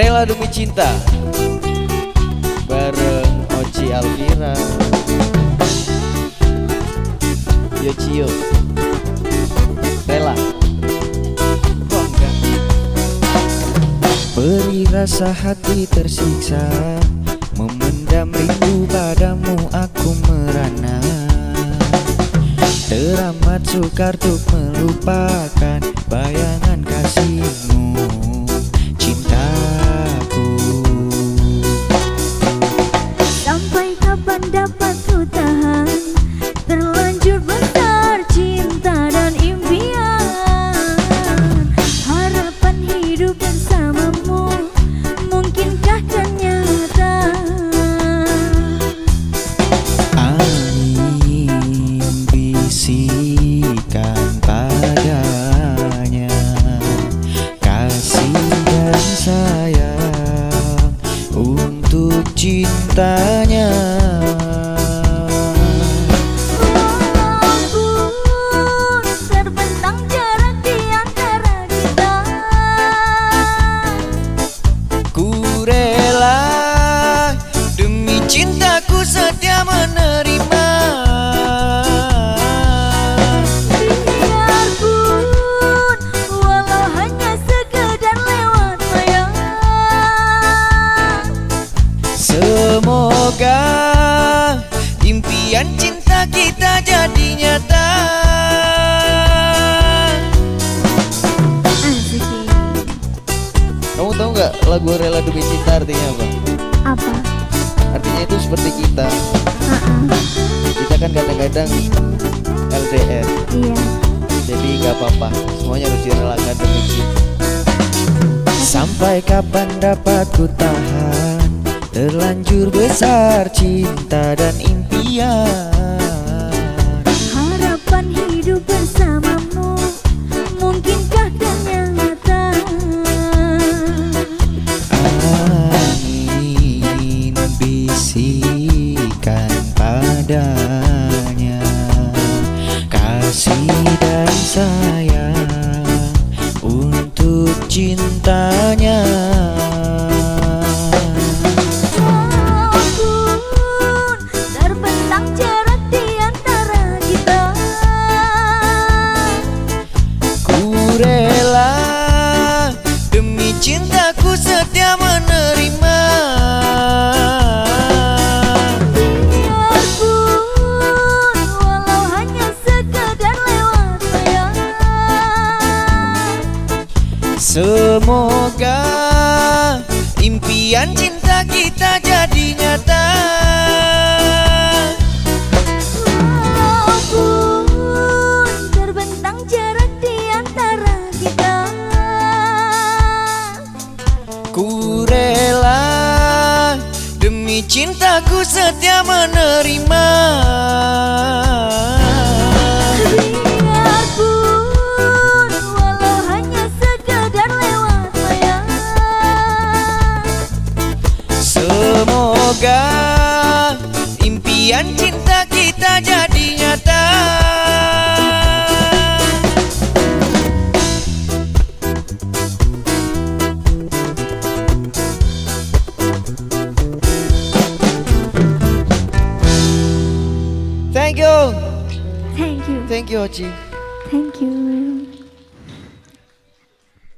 Rela Demi Cinta. Bareng Oci Alvira. Yo Cio Rela. Enggak Beri rasa hati tersiksa. Memendam rindu padamu aku merana. Teramat sukar untuk melupakan kapan dapat ku tahan? Terlanjur besar cinta dan impian. Harapan hidup bersamamu Mungkinkah nyata Angin bisikan padanya Kasih dan sayang untuk cintanya cintaku setia menerima Biarpun walau hanya sekedar lewat layar Semoga impian cinta kita jadi nyata Kamu tahu nggak lagu Rela Demi Cinta artinya apa? Apa? Artinya itu seperti kita. Kita kan kadang-kadang LDR Iya. Jadi nggak apa-apa. Semuanya harus direlakan demi cinta Sampai kapan dapat ku tahan? Terlanjur besar cinta dan impian cintanya. Walaupun terbentang jarak Semoga impian cinta kita jadi nyata. Walaupun terbentang jarak di antara kita. Ku rela demi cintaku setia menerima cinta kita jadi nyata. Thank you. Thank you, Thank you Oci thank you